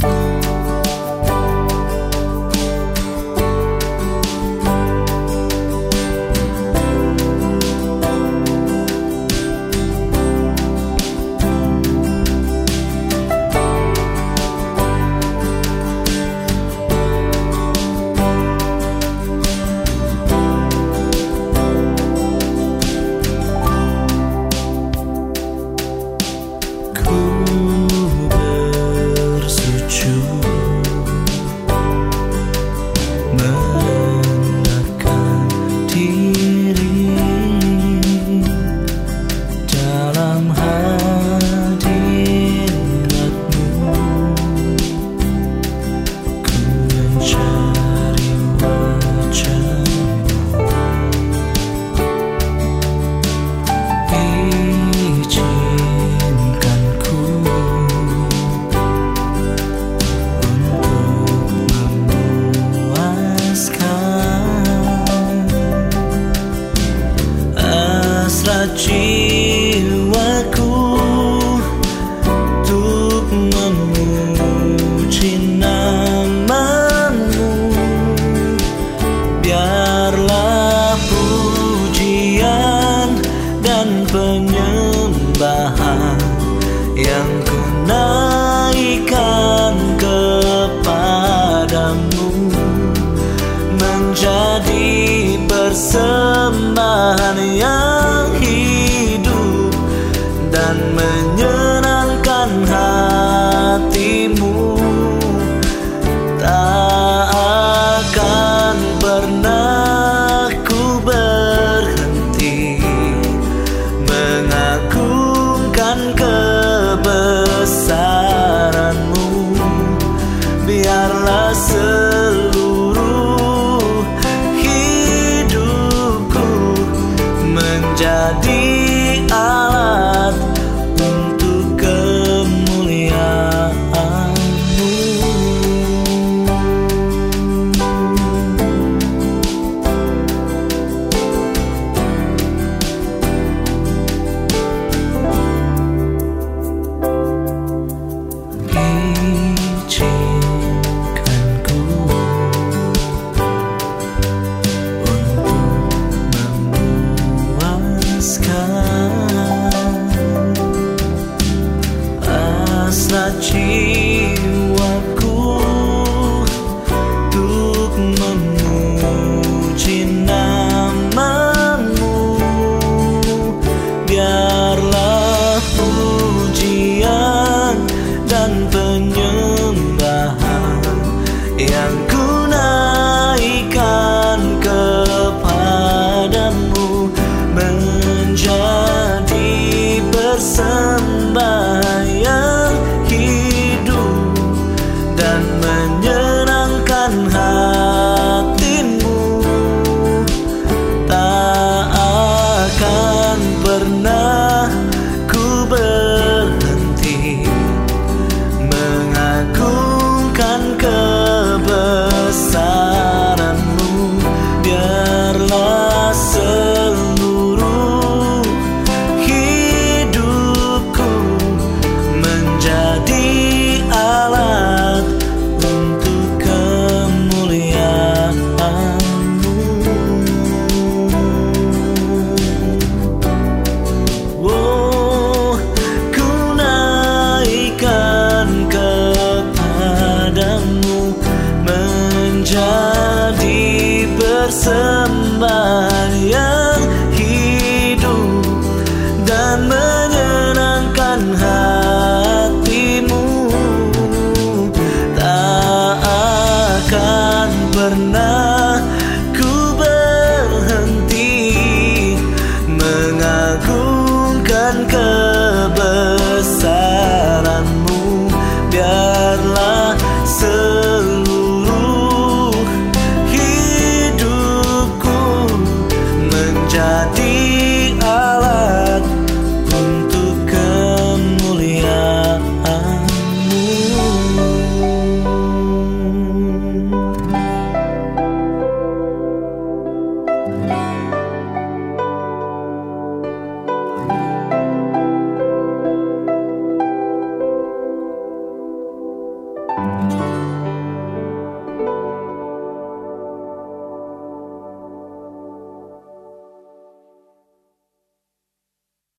Bye. jiwaku Untuk memuji namamu Biarlah pujian dan penyembahan Yang ku kepadamu Menjadi persen somebody